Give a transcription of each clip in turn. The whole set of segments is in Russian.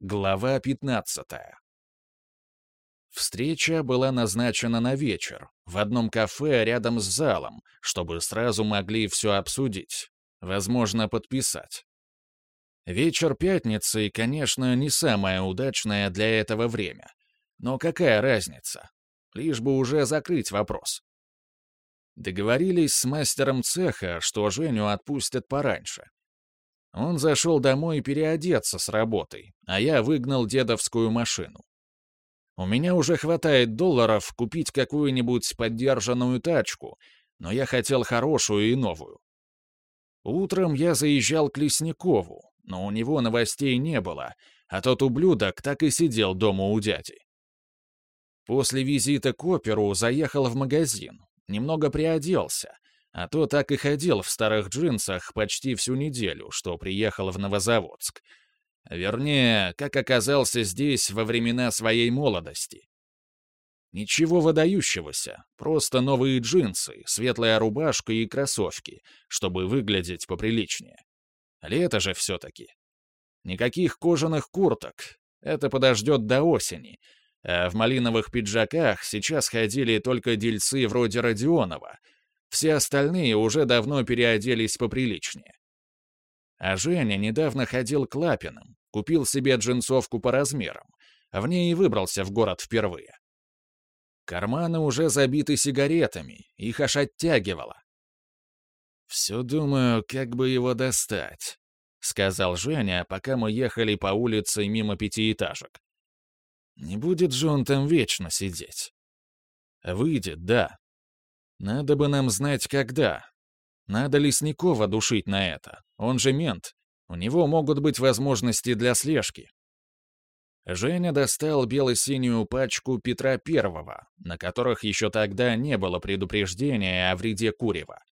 Глава 15. Встреча была назначена на вечер, в одном кафе рядом с залом, чтобы сразу могли все обсудить, возможно, подписать. Вечер пятницы, конечно, не самое удачное для этого время. Но какая разница? Лишь бы уже закрыть вопрос. Договорились с мастером цеха, что Женю отпустят пораньше. Он зашел домой переодеться с работой, а я выгнал дедовскую машину. У меня уже хватает долларов купить какую-нибудь поддержанную тачку, но я хотел хорошую и новую. Утром я заезжал к Лесникову, но у него новостей не было, а тот ублюдок так и сидел дома у дяди. После визита к оперу заехал в магазин, немного приоделся, а то так и ходил в старых джинсах почти всю неделю, что приехал в Новозаводск. Вернее, как оказался здесь во времена своей молодости. Ничего выдающегося, просто новые джинсы, светлая рубашка и кроссовки, чтобы выглядеть поприличнее. Лето же все-таки. Никаких кожаных курток, это подождет до осени, а в малиновых пиджаках сейчас ходили только дельцы вроде Родионова — все остальные уже давно переоделись поприличнее. А Женя недавно ходил к Лапиным, купил себе джинсовку по размерам, в ней и выбрался в город впервые. Карманы уже забиты сигаретами, их аж оттягивало. «Все думаю, как бы его достать», — сказал Женя, пока мы ехали по улице мимо пятиэтажек. «Не будет же он там вечно сидеть?» «Выйдет, да, надо бы нам знать, когда. Надо Лесникова душить на это. Он же мент. У него могут быть возможности для слежки. Женя достал бело-синюю пачку Петра Первого, на которых еще тогда не было предупреждения о вреде курева.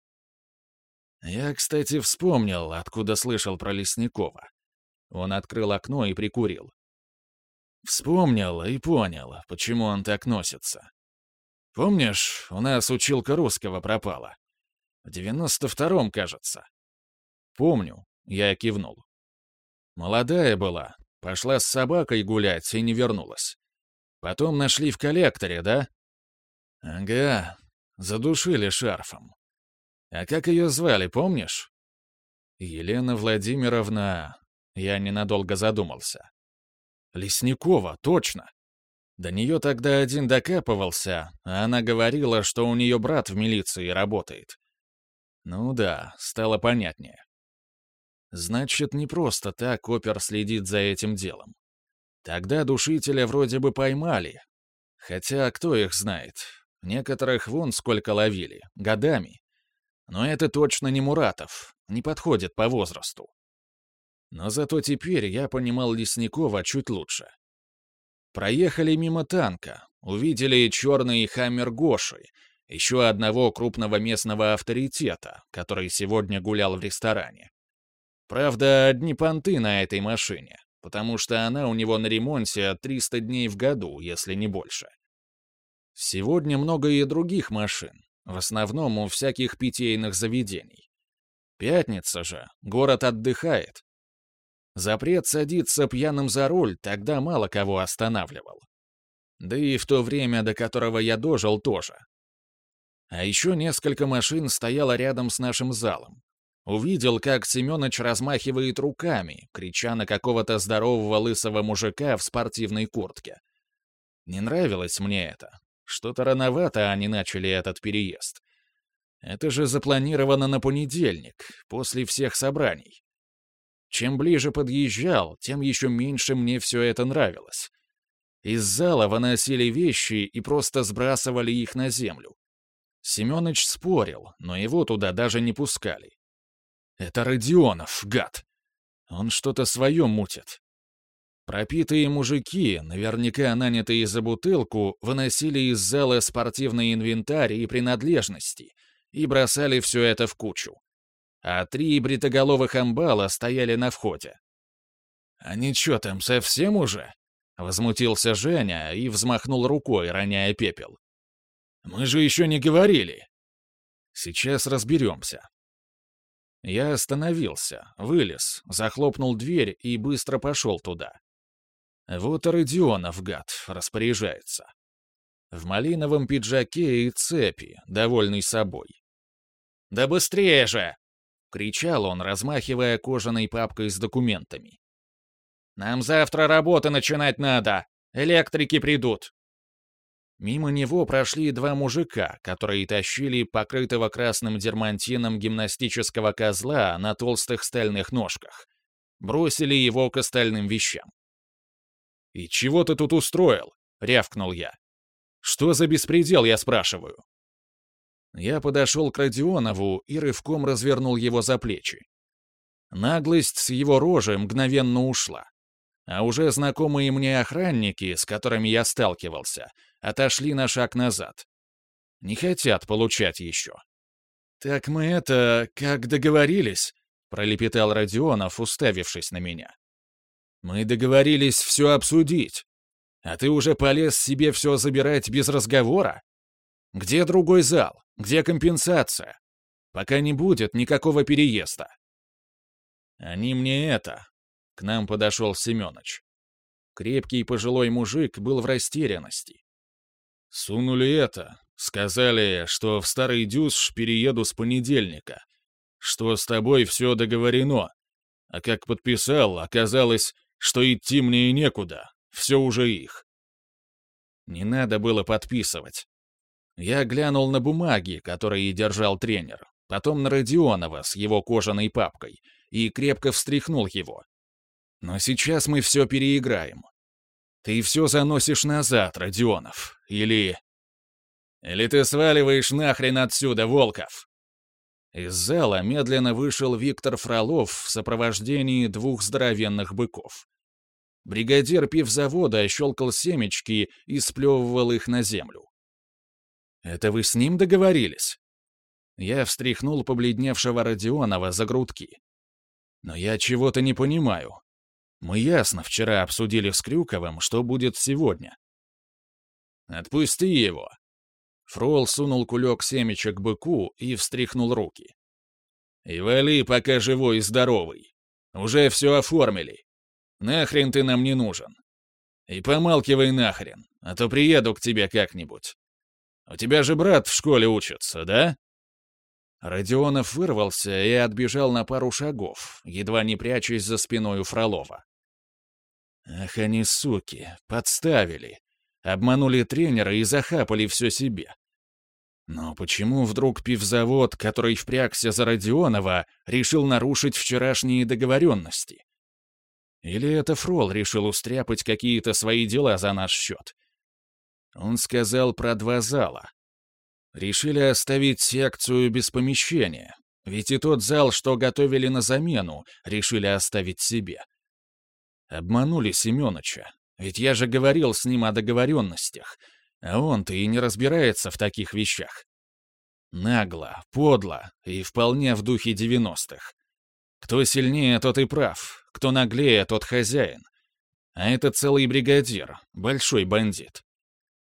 Я, кстати, вспомнил, откуда слышал про Лесникова. Он открыл окно и прикурил. Вспомнил и понял, почему он так носится. Помнишь, у нас училка русского пропала? В девяносто втором, кажется. Помню, я кивнул. Молодая была, пошла с собакой гулять и не вернулась. Потом нашли в коллекторе, да? Ага, задушили шарфом. А как ее звали, помнишь? Елена Владимировна... Я ненадолго задумался. Лесникова, точно. До нее тогда один докапывался, а она говорила, что у нее брат в милиции работает. Ну да, стало понятнее. Значит, не просто так опер следит за этим делом. Тогда душителя вроде бы поймали. Хотя кто их знает? Некоторых вон сколько ловили, годами. Но это точно не Муратов, не подходит по возрасту. Но зато теперь я понимал Лесникова чуть лучше. Проехали мимо танка, увидели черный хаммер Гоши, еще одного крупного местного авторитета, который сегодня гулял в ресторане. Правда, одни понты на этой машине, потому что она у него на ремонте 300 дней в году, если не больше. Сегодня много и других машин, в основном у всяких питейных заведений. Пятница же, город отдыхает, Запрет садиться пьяным за руль тогда мало кого останавливал. Да и в то время, до которого я дожил, тоже. А еще несколько машин стояло рядом с нашим залом. Увидел, как Семёныч размахивает руками, крича на какого-то здорового лысого мужика в спортивной куртке. Не нравилось мне это. Что-то рановато они начали этот переезд. Это же запланировано на понедельник, после всех собраний. Чем ближе подъезжал, тем еще меньше мне все это нравилось. Из зала выносили вещи и просто сбрасывали их на землю. Семёныч спорил, но его туда даже не пускали. Это Родионов, гад. Он что-то свое мутит. Пропитые мужики, наверняка нанятые за бутылку, выносили из зала спортивный инвентарь и принадлежности и бросали все это в кучу а три бритоголовых амбала стояли на входе. «Они чё там, совсем уже?» — возмутился Женя и взмахнул рукой, роняя пепел. «Мы же еще не говорили!» «Сейчас разберемся». Я остановился, вылез, захлопнул дверь и быстро пошел туда. Вот и Родионов, гад, распоряжается. В малиновом пиджаке и цепи, довольный собой. «Да быстрее же!» — кричал он, размахивая кожаной папкой с документами. «Нам завтра работы начинать надо! Электрики придут!» Мимо него прошли два мужика, которые тащили покрытого красным дермантином гимнастического козла на толстых стальных ножках. Бросили его к остальным вещам. «И чего ты тут устроил?» — рявкнул я. «Что за беспредел, я спрашиваю?» Я подошел к Родионову и рывком развернул его за плечи. Наглость с его рожи мгновенно ушла. А уже знакомые мне охранники, с которыми я сталкивался, отошли на шаг назад. Не хотят получать еще. «Так мы это, как договорились?» — пролепетал Родионов, уставившись на меня. «Мы договорились все обсудить. А ты уже полез себе все забирать без разговора? Где другой зал? Где компенсация? Пока не будет никакого переезда». «Они мне это...» — к нам подошел Семёныч. Крепкий пожилой мужик был в растерянности. Сунули это. Сказали, что в Старый Дюсш перееду с понедельника. Что с тобой все договорено. А как подписал, оказалось, что идти мне и некуда. Все уже их. Не надо было подписывать. Я глянул на бумаги, которые держал тренер, потом на Родионова с его кожаной папкой и крепко встряхнул его. Но сейчас мы все переиграем. Ты все заносишь назад, Родионов. Или... Или ты сваливаешь нахрен отсюда, Волков!» Из зала медленно вышел Виктор Фролов в сопровождении двух здоровенных быков. Бригадир пивзавода щелкал семечки и сплевывал их на землю. «Это вы с ним договорились?» Я встряхнул побледневшего Родионова за грудки. «Но я чего-то не понимаю. Мы ясно вчера обсудили с Крюковым, что будет сегодня. Отпусти его. Фрол сунул кулек семечек быку и встряхнул руки. И вали, пока живой и здоровый. Уже все оформили. Нахрен ты нам не нужен. И помалкивай нахрен, а то приеду к тебе как-нибудь. У тебя же брат в школе учится, да? Родионов вырвался и отбежал на пару шагов, едва не прячась за спиной у Фролова. Ах, они суки, подставили. Обманули тренера и захапали все себе. Но почему вдруг пивзавод, который впрягся за Родионова, решил нарушить вчерашние договоренности? Или это Фрол решил устряпать какие-то свои дела за наш счет? Он сказал про два зала. Решили оставить секцию без помещения, ведь и тот зал, что готовили на замену, решили оставить себе. Обманули Семёныча, ведь я же говорил с ним о договоренностях, а он-то и не разбирается в таких вещах. Нагло, подло и вполне в духе девяностых. Кто сильнее, тот и прав, кто наглее, тот хозяин. А это целый бригадир, большой бандит.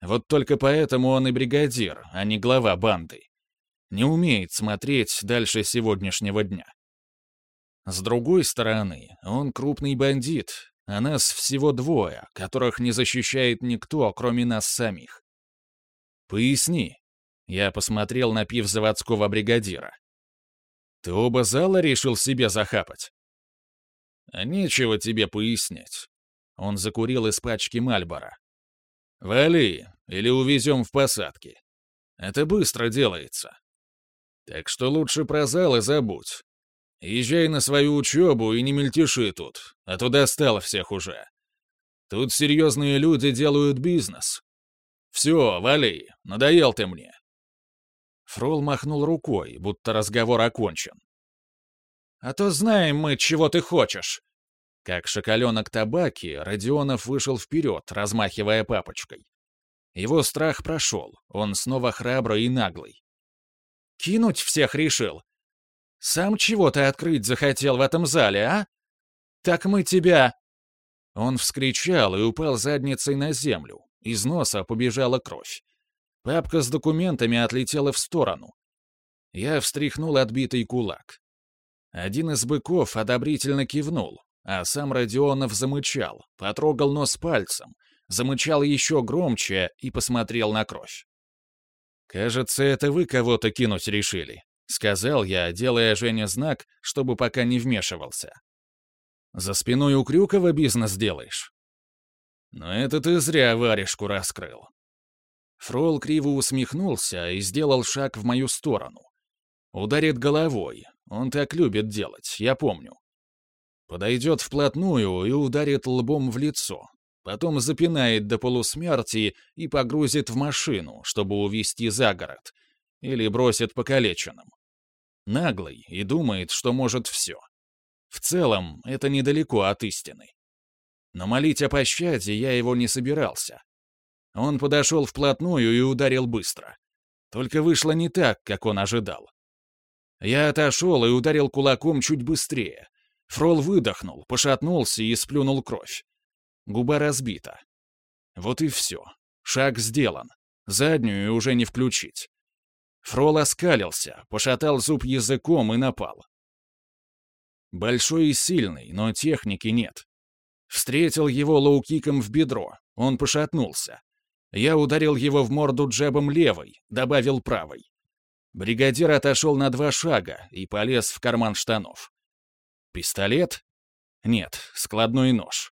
Вот только поэтому он и бригадир, а не глава банды. Не умеет смотреть дальше сегодняшнего дня. С другой стороны, он крупный бандит, а нас всего двое, которых не защищает никто, кроме нас самих. Поясни. Я посмотрел на пив заводского бригадира. Ты оба зала решил себе захапать? А нечего тебе пояснять. Он закурил из пачки Мальбора. Вали, или увезем в посадки. Это быстро делается. Так что лучше про залы забудь. Езжай на свою учебу и не мельтеши тут, а то достал всех уже. Тут серьезные люди делают бизнес. Все, вали, надоел ты мне. Фрол махнул рукой, будто разговор окончен. «А то знаем мы, чего ты хочешь!» Как шоколенок табаки, Родионов вышел вперед, размахивая папочкой. Его страх прошел, он снова храбрый и наглый. «Кинуть всех решил? Сам чего ты открыть захотел в этом зале, а? Так мы тебя...» Он вскричал и упал задницей на землю. Из носа побежала кровь. Папка с документами отлетела в сторону. Я встряхнул отбитый кулак. Один из быков одобрительно кивнул, а сам Родионов замычал, потрогал нос пальцем, замычал еще громче и посмотрел на кровь. «Кажется, это вы кого-то кинуть решили», — сказал я, делая Жене знак, чтобы пока не вмешивался. «За спиной у Крюкова бизнес делаешь?» «Но это ты зря варежку раскрыл». Фрол криво усмехнулся и сделал шаг в мою сторону. Ударит головой, он так любит делать, я помню. Подойдет вплотную и ударит лбом в лицо, потом запинает до полусмерти и погрузит в машину, чтобы увезти за город, или бросит покалеченным. Наглый и думает, что может все. В целом, это недалеко от истины. Но молить о пощаде я его не собирался. Он подошел вплотную и ударил быстро. Только вышло не так, как он ожидал. Я отошел и ударил кулаком чуть быстрее. Фрол выдохнул, пошатнулся и сплюнул кровь. Губа разбита. Вот и все. Шаг сделан. Заднюю уже не включить. Фрол оскалился, пошатал зуб языком и напал. Большой и сильный, но техники нет. Встретил его лоу-киком в бедро, он пошатнулся. Я ударил его в морду джебом левой, добавил правой. Бригадир отошел на два шага и полез в карман штанов. Пистолет? Нет, складной нож.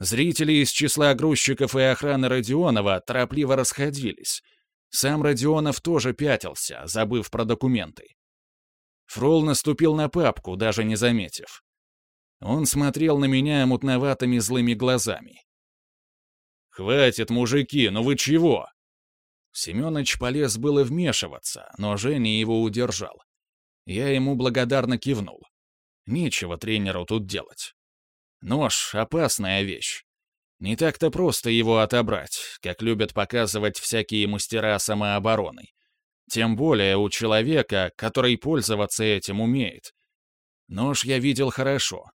Зрители из числа грузчиков и охраны Родионова торопливо расходились. Сам Родионов тоже пятился, забыв про документы. Фрол наступил на папку, даже не заметив. Он смотрел на меня мутноватыми злыми глазами. «Хватит, мужики, ну вы чего?» Семёныч полез было вмешиваться, но Женя его удержал. Я ему благодарно кивнул. Нечего тренеру тут делать. Нож — опасная вещь. Не так-то просто его отобрать, как любят показывать всякие мастера самообороны. Тем более у человека, который пользоваться этим умеет. Нож я видел хорошо.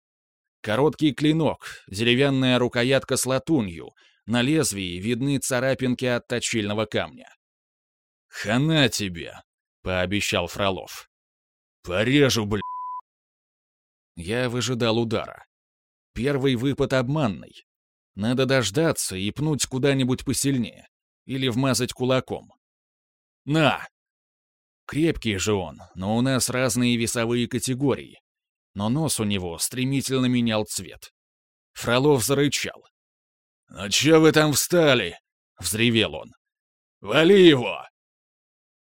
Короткий клинок, деревянная рукоятка с латунью, на лезвии видны царапинки от точильного камня. «Хана тебе!» — пообещал Фролов. «Порежу, бля!» Я выжидал удара. Первый выпад обманный. Надо дождаться и пнуть куда-нибудь посильнее. Или вмазать кулаком. «На!» Крепкий же он, но у нас разные весовые категории. Но нос у него стремительно менял цвет. Фролов зарычал. «Ну чё вы там встали?» — взревел он. «Вали его!»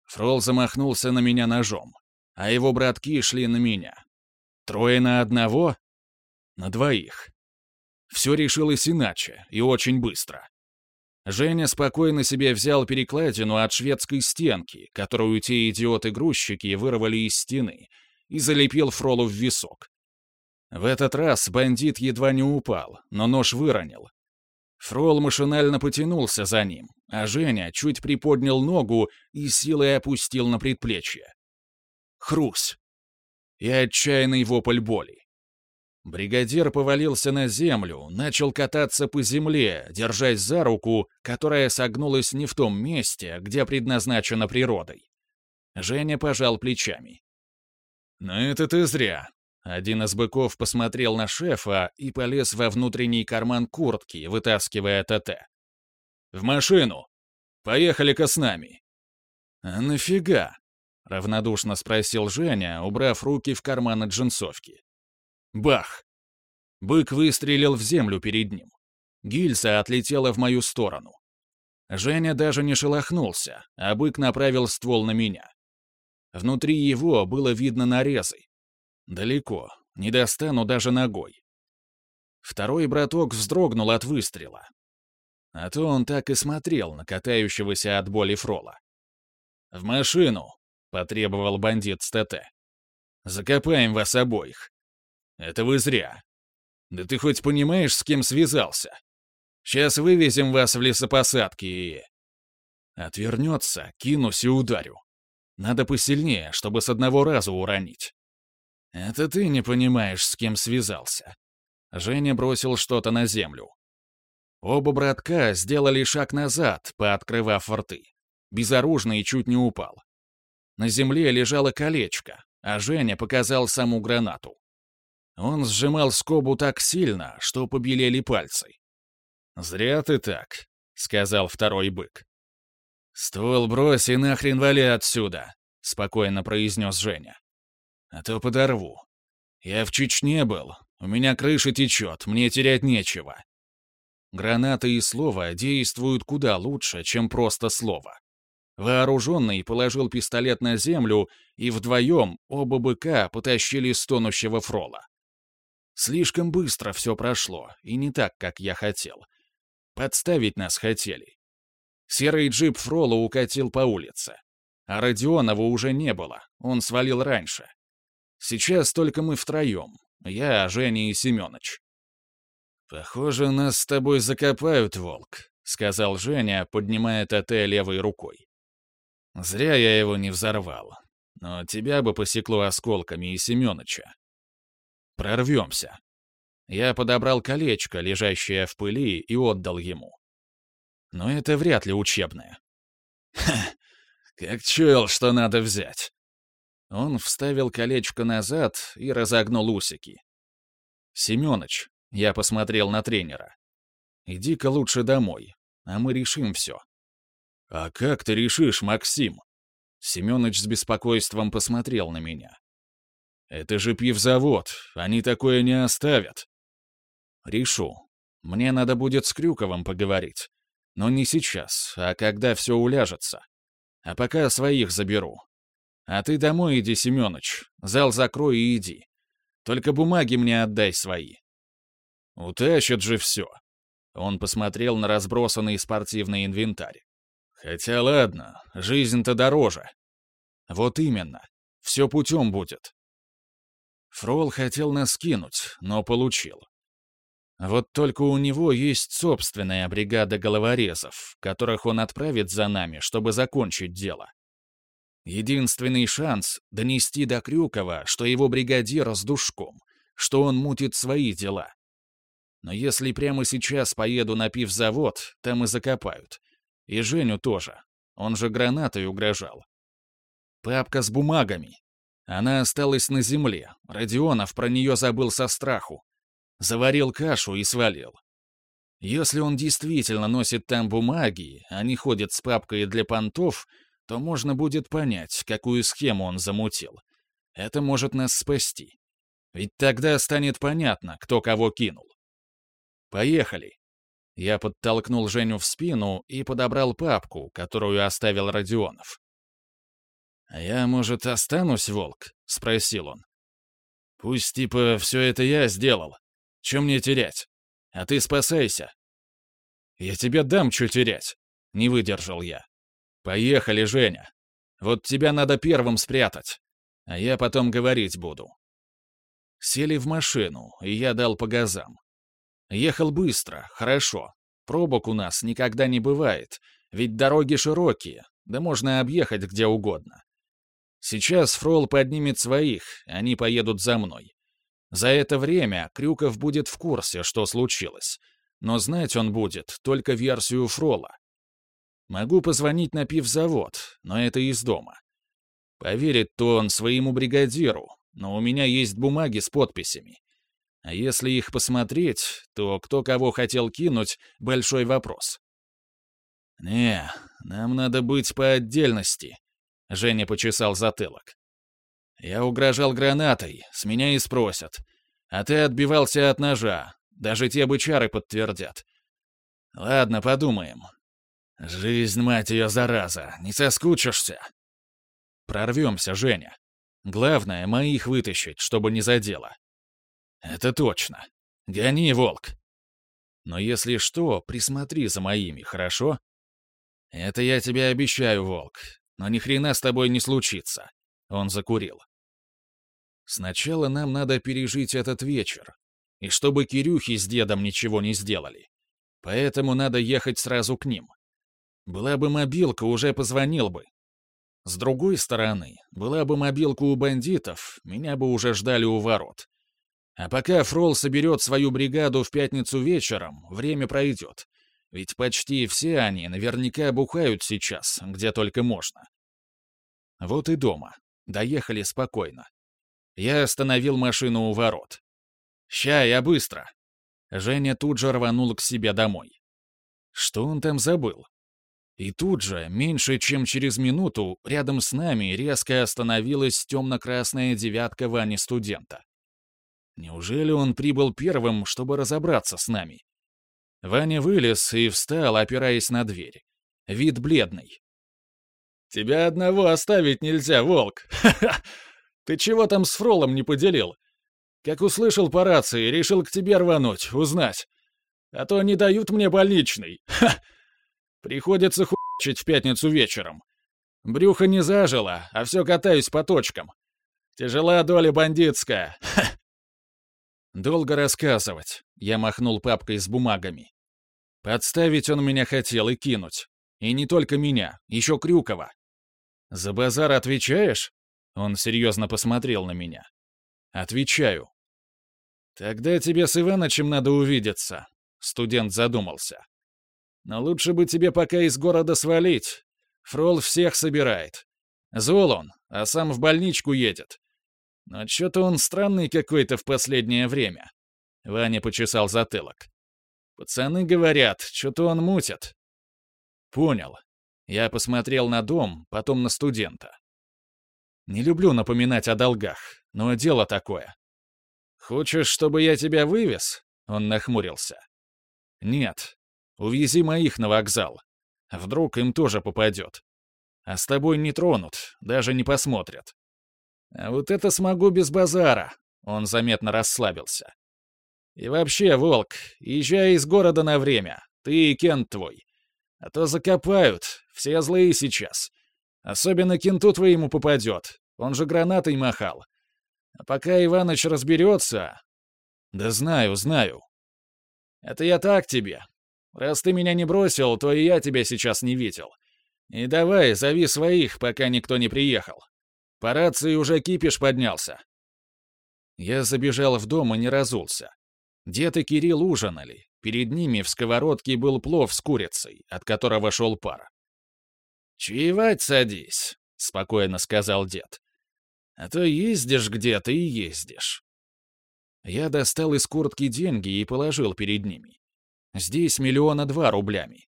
Фрол замахнулся на меня ножом, а его братки шли на меня. Трое на одного? На двоих. Все решилось иначе и очень быстро. Женя спокойно себе взял перекладину от шведской стенки, которую те идиоты-грузчики вырвали из стены, и залепил Фролу в висок. В этот раз бандит едва не упал, но нож выронил. Фрол машинально потянулся за ним, а Женя чуть приподнял ногу и силой опустил на предплечье. Хрусь! И отчаянный вопль боли. Бригадир повалился на землю, начал кататься по земле, держась за руку, которая согнулась не в том месте, где предназначена природой. Женя пожал плечами. «Но это ты зря». Один из быков посмотрел на шефа и полез во внутренний карман куртки, вытаскивая ТТ. «В машину! Поехали-ка с нами!» «А нафига?» — равнодушно спросил Женя, убрав руки в карманы джинсовки. Бах! Бык выстрелил в землю перед ним. Гильза отлетела в мою сторону. Женя даже не шелохнулся, а бык направил ствол на меня. Внутри его было видно нарезы. Далеко, не достану даже ногой. Второй браток вздрогнул от выстрела. А то он так и смотрел на катающегося от боли Фрола. «В машину!» — потребовал бандит с ТТ. «Закопаем вас обоих. Это вы зря. Да ты хоть понимаешь, с кем связался? Сейчас вывезем вас в лесопосадки и... Отвернется, кинусь и ударю. Надо посильнее, чтобы с одного раза уронить. Это ты не понимаешь, с кем связался. Женя бросил что-то на землю. Оба братка сделали шаг назад, пооткрывав рты. Безоружный чуть не упал. На земле лежало колечко, а Женя показал саму гранату. Он сжимал скобу так сильно, что побелели пальцы. «Зря ты так», — сказал второй бык. «Ствол брось и нахрен вали отсюда», — спокойно произнес Женя. «А то подорву. Я в Чечне был. У меня крыша течет, мне терять нечего». Гранаты и слово действуют куда лучше, чем просто слово. Вооруженный положил пистолет на землю, и вдвоем оба быка потащили стонущего фрола. Слишком быстро все прошло, и не так, как я хотел. Подставить нас хотели. Серый джип Фрола укатил по улице. А Родионова уже не было, он свалил раньше. Сейчас только мы втроем. Я, Женя и Семёныч. «Похоже, нас с тобой закопают, волк», — сказал Женя, поднимая ТТ левой рукой. «Зря я его не взорвал. Но тебя бы посекло осколками и Семёныча. Прорвемся». Я подобрал колечко, лежащее в пыли, и отдал ему но это вряд ли учебное. Ха, как чуял, что надо взять. Он вставил колечко назад и разогнул усики. «Семёныч», — я посмотрел на тренера, — «иди-ка лучше домой, а мы решим все». «А как ты решишь, Максим?» Семёныч с беспокойством посмотрел на меня. «Это же пивзавод, они такое не оставят». «Решу. Мне надо будет с Крюковым поговорить. Но не сейчас, а когда все уляжется. А пока своих заберу. А ты домой иди, Семёныч. Зал закрой и иди. Только бумаги мне отдай свои. Утащат же все. Он посмотрел на разбросанный спортивный инвентарь. Хотя ладно, жизнь-то дороже. Вот именно. Все путем будет. Фрол хотел нас кинуть, но получил. Вот только у него есть собственная бригада головорезов, которых он отправит за нами, чтобы закончить дело. Единственный шанс — донести до Крюкова, что его бригадир с душком, что он мутит свои дела. Но если прямо сейчас поеду на пивзавод, там и закопают. И Женю тоже. Он же гранатой угрожал. Папка с бумагами. Она осталась на земле. Родионов про нее забыл со страху. Заварил кашу и свалил. Если он действительно носит там бумаги, а не ходит с папкой для понтов, то можно будет понять, какую схему он замутил. Это может нас спасти. Ведь тогда станет понятно, кто кого кинул. Поехали. Я подтолкнул Женю в спину и подобрал папку, которую оставил Родионов. «А я, может, останусь, Волк?» — спросил он. «Пусть, типа, все это я сделал. Чем мне терять? А ты спасайся. Я тебе дам, что терять. Не выдержал я. Поехали, Женя. Вот тебя надо первым спрятать. А я потом говорить буду. Сели в машину, и я дал по газам. Ехал быстро, хорошо. Пробок у нас никогда не бывает, ведь дороги широкие, да можно объехать где угодно. Сейчас Фрол поднимет своих, они поедут за мной. За это время Крюков будет в курсе, что случилось, но знать он будет только версию Фрола. Могу позвонить на пивзавод, но это из дома. Поверит-то он своему бригадиру, но у меня есть бумаги с подписями. А если их посмотреть, то кто кого хотел кинуть — большой вопрос. «Не, нам надо быть по отдельности», — Женя почесал затылок. Я угрожал гранатой, с меня и спросят. А ты отбивался от ножа, даже те бычары подтвердят. Ладно, подумаем. Жизнь, мать ее, зараза, не соскучишься. Прорвемся, Женя. Главное, моих вытащить, чтобы не задело. Это точно. Гони, волк. Но если что, присмотри за моими, хорошо? Это я тебе обещаю, волк. Но ни хрена с тобой не случится. Он закурил. Сначала нам надо пережить этот вечер. И чтобы Кирюхи с дедом ничего не сделали. Поэтому надо ехать сразу к ним. Была бы мобилка, уже позвонил бы. С другой стороны, была бы мобилка у бандитов, меня бы уже ждали у ворот. А пока Фрол соберет свою бригаду в пятницу вечером, время пройдет. Ведь почти все они наверняка бухают сейчас, где только можно. Вот и дома. Доехали спокойно. Я остановил машину у ворот. «Ща, я быстро!» Женя тут же рванул к себе домой. Что он там забыл? И тут же, меньше чем через минуту, рядом с нами резко остановилась темно-красная девятка Вани-студента. Неужели он прибыл первым, чтобы разобраться с нами? Ваня вылез и встал, опираясь на дверь. Вид бледный. «Тебя одного оставить нельзя, волк! Ха-ха! Ты чего там с Фролом не поделил? Как услышал по рации, решил к тебе рвануть, узнать. А то не дают мне больничный. Ха! Приходится хуйчить в пятницу вечером. Брюхо не зажило, а все катаюсь по точкам. Тяжела доля бандитская. Ха! Долго рассказывать. Я махнул папкой с бумагами. Подставить он меня хотел и кинуть. И не только меня, еще Крюкова. «За базар отвечаешь?» Он серьезно посмотрел на меня. «Отвечаю. «Тогда тебе с Иванычем надо увидеться», — студент задумался. «Но лучше бы тебе пока из города свалить. Фрол всех собирает. Зол он, а сам в больничку едет. Но что-то он странный какой-то в последнее время». Ваня почесал затылок. «Пацаны говорят, что-то он мутит». «Понял». Я посмотрел на дом, потом на студента. Не люблю напоминать о долгах, но дело такое. «Хочешь, чтобы я тебя вывез?» Он нахмурился. «Нет. Увези моих на вокзал. Вдруг им тоже попадет. А с тобой не тронут, даже не посмотрят. А вот это смогу без базара». Он заметно расслабился. «И вообще, Волк, езжай из города на время. Ты и Кент твой. А то закопают, все злые сейчас. Особенно кенту твоему попадет. Он же гранатой махал. А пока Иваныч разберется... Да знаю, знаю. Это я так тебе. Раз ты меня не бросил, то и я тебя сейчас не видел. И давай, зови своих, пока никто не приехал. По рации уже кипиш поднялся. Я забежал в дом и не разулся. Дед и Кирилл ужинали. Перед ними в сковородке был плов с курицей, от которого шел пар. «Чаевать садись», — спокойно сказал дед. А то ездишь где-то и ездишь. Я достал из куртки деньги и положил перед ними. Здесь миллиона два рублями.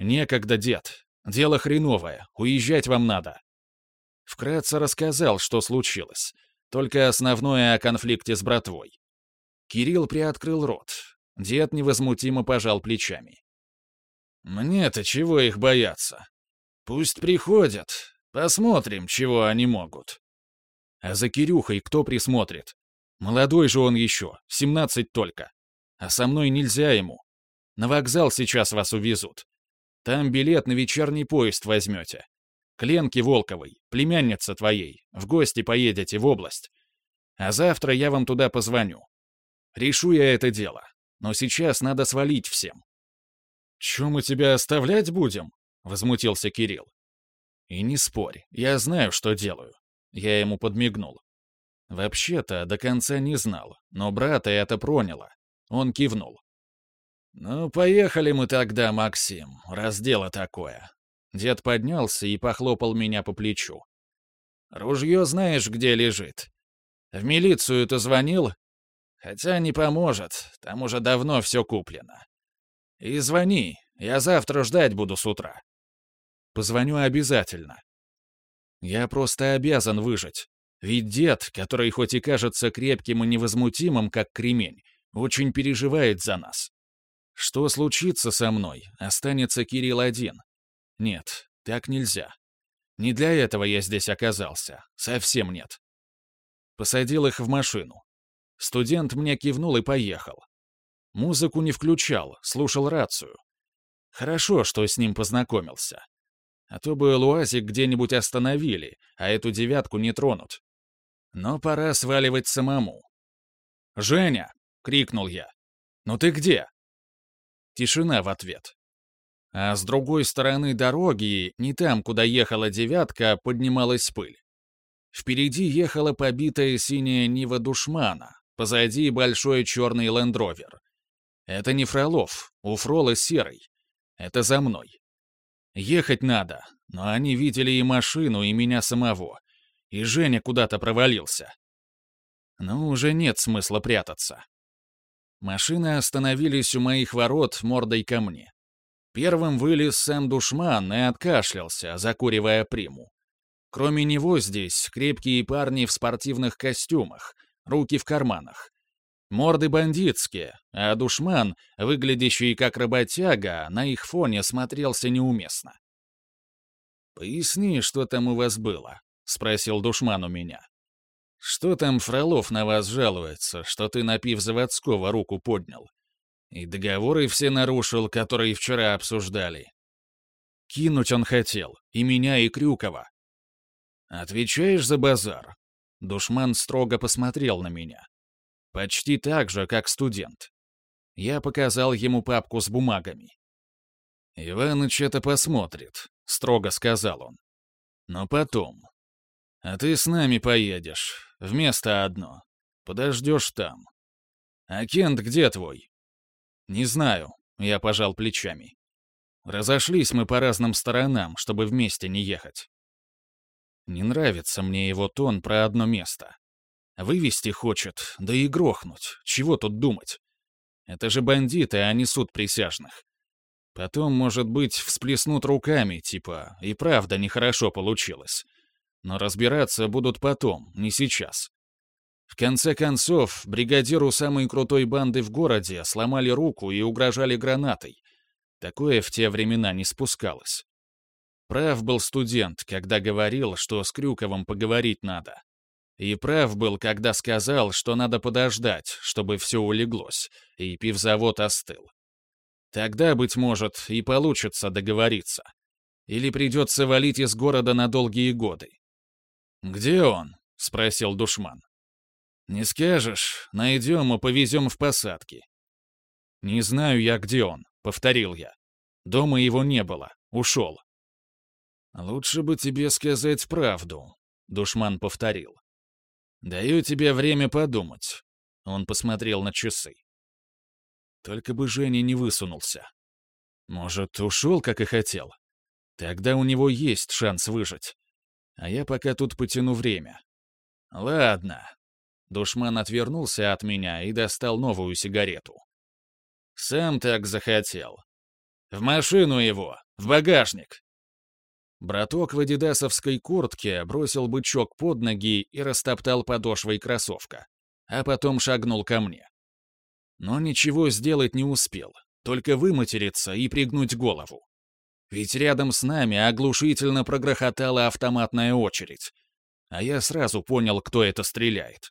Некогда, дед. Дело хреновое. Уезжать вам надо. Вкратце рассказал, что случилось. Только основное о конфликте с братвой. Кирилл приоткрыл рот. Дед невозмутимо пожал плечами. «Мне-то чего их бояться? Пусть приходят. Посмотрим, чего они могут». А за Кирюхой кто присмотрит? Молодой же он еще, 17 только. А со мной нельзя ему. На вокзал сейчас вас увезут. Там билет на вечерний поезд возьмете. К Ленке Волковой, племяннице твоей, в гости поедете в область. А завтра я вам туда позвоню. Решу я это дело. Но сейчас надо свалить всем. «Чё мы тебя оставлять будем?» — возмутился Кирилл. «И не спорь, я знаю, что делаю. Я ему подмигнул. Вообще-то, до конца не знал, но брата это проняло. Он кивнул. «Ну, поехали мы тогда, Максим, раз дело такое». Дед поднялся и похлопал меня по плечу. «Ружье знаешь, где лежит? В милицию ты звонил? Хотя не поможет, там уже давно все куплено. И звони, я завтра ждать буду с утра». «Позвоню обязательно», я просто обязан выжить. Ведь дед, который хоть и кажется крепким и невозмутимым, как кремень, очень переживает за нас. Что случится со мной, останется Кирилл один. Нет, так нельзя. Не для этого я здесь оказался. Совсем нет. Посадил их в машину. Студент мне кивнул и поехал. Музыку не включал, слушал рацию. Хорошо, что с ним познакомился. А то бы луазик где-нибудь остановили, а эту девятку не тронут. Но пора сваливать самому. «Женя!» — крикнул я. «Ну ты где?» Тишина в ответ. А с другой стороны дороги, не там, куда ехала девятка, поднималась пыль. Впереди ехала побитая синяя Нива Душмана, позади большой черный лендровер. Это не Фролов, у Фрола серый. Это за мной. Ехать надо, но они видели и машину, и меня самого. И Женя куда-то провалился. Ну, уже нет смысла прятаться. Машины остановились у моих ворот мордой ко мне. Первым вылез сам душман и откашлялся, закуривая приму. Кроме него здесь крепкие парни в спортивных костюмах, руки в карманах. Морды бандитские, а душман, выглядящий как работяга, на их фоне смотрелся неуместно. «Поясни, что там у вас было?» — спросил душман у меня. «Что там Фролов на вас жалуется, что ты, напив заводского, руку поднял? И договоры все нарушил, которые вчера обсуждали. Кинуть он хотел, и меня, и Крюкова. Отвечаешь за базар?» Душман строго посмотрел на меня. Почти так же, как студент. Я показал ему папку с бумагами. «Иваныч это посмотрит», — строго сказал он. «Но потом. А ты с нами поедешь. Вместо одно. Подождешь там. А Кент где твой?» «Не знаю», — я пожал плечами. Разошлись мы по разным сторонам, чтобы вместе не ехать. Не нравится мне его тон про одно место. Вывести хочет, да и грохнуть. Чего тут думать? Это же бандиты, а не суд присяжных. Потом, может быть, всплеснут руками, типа, и правда нехорошо получилось. Но разбираться будут потом, не сейчас. В конце концов, бригадиру самой крутой банды в городе сломали руку и угрожали гранатой. Такое в те времена не спускалось. Прав был студент, когда говорил, что с Крюковым поговорить надо. И прав был, когда сказал, что надо подождать, чтобы все улеглось, и пивзавод остыл. Тогда, быть может, и получится договориться. Или придется валить из города на долгие годы. «Где он?» — спросил душман. «Не скажешь, найдем и повезем в посадки». «Не знаю я, где он», — повторил я. «Дома его не было, ушел». «Лучше бы тебе сказать правду», — душман повторил. «Даю тебе время подумать». Он посмотрел на часы. Только бы Женя не высунулся. Может, ушел, как и хотел? Тогда у него есть шанс выжить. А я пока тут потяну время. Ладно. Душман отвернулся от меня и достал новую сигарету. Сам так захотел. В машину его, в багажник. Браток в адидасовской куртке бросил бычок под ноги и растоптал подошвой кроссовка, а потом шагнул ко мне. Но ничего сделать не успел, только выматериться и пригнуть голову. Ведь рядом с нами оглушительно прогрохотала автоматная очередь, а я сразу понял, кто это стреляет.